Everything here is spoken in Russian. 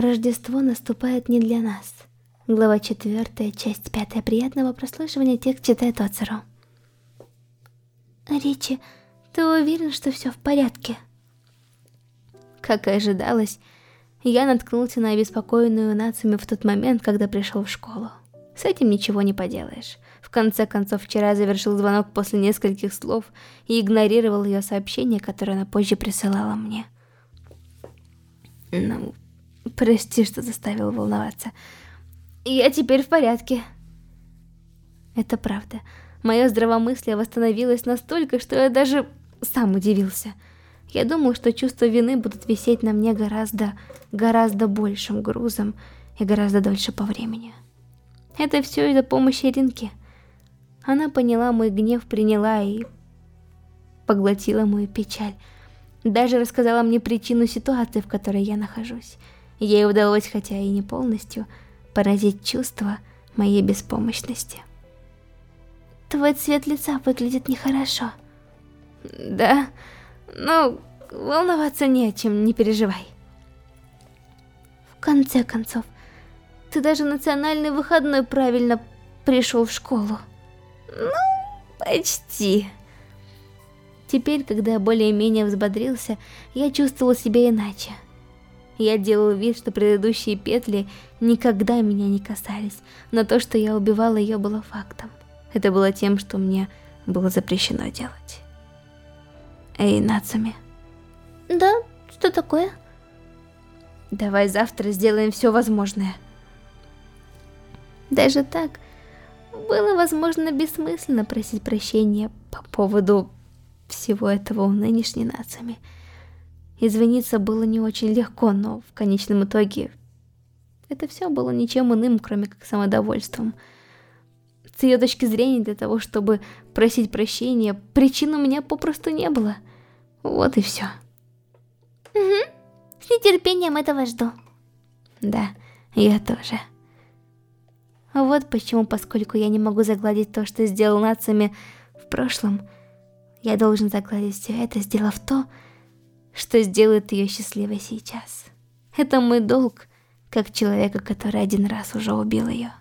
Рождество наступает не для нас. Глава 4, часть 5. Приятного прослушивания текст читает Оцеру. Ричи, ты уверен, что все в порядке? Как и ожидалось, я наткнулся на обеспокоенную Нацуми в тот момент, когда пришел в школу. С этим ничего не поделаешь. В конце концов, вчера завершил звонок после нескольких слов и игнорировал ее сообщение, которое она позже присылала мне. Ну, прости, что заставил волноваться. Я теперь в порядке. Это правда. Мое здравомыслие восстановилось настолько, что я даже сам удивился. Я думал, что чувство вины будут висеть на мне гораздо, гораздо большим грузом и гораздо дольше по времени. Это все из-за помощи Ринки. Она поняла мой гнев, приняла и поглотила мою печаль. Даже рассказала мне причину ситуации, в которой я нахожусь. Ей удалось, хотя и не полностью, поразить чувство моей беспомощности. Твой цвет лица выглядит нехорошо. Да, ну, волноваться не о чем, не переживай. В конце концов, ты даже национальный выходной правильно пришел в школу. Ну, почти. Теперь, когда я более-менее взбодрился, я чувствовал себя иначе. Я делал вид, что предыдущие петли никогда меня не касались, но то, что я убивала ее, было фактом. Это было тем, что мне было запрещено делать. Эй, Нацуми. Да, что такое? Давай завтра сделаем все возможное. Даже так, было, возможно, бессмысленно просить прощения по поводу всего этого у нынешней нациями. Извиниться было не очень легко, но в конечном итоге это все было ничем иным, кроме как самодовольством. С ее точки зрения, для того, чтобы просить прощения, причин у меня попросту не было. Вот и все. Угу. С нетерпением этого жду. Да, я тоже. Вот почему, поскольку я не могу загладить то, что сделал нациями в прошлом, я должен загладить все это, сделав то, что сделает ее счастливой сейчас. Это мой долг, как человека, который один раз уже убил ее.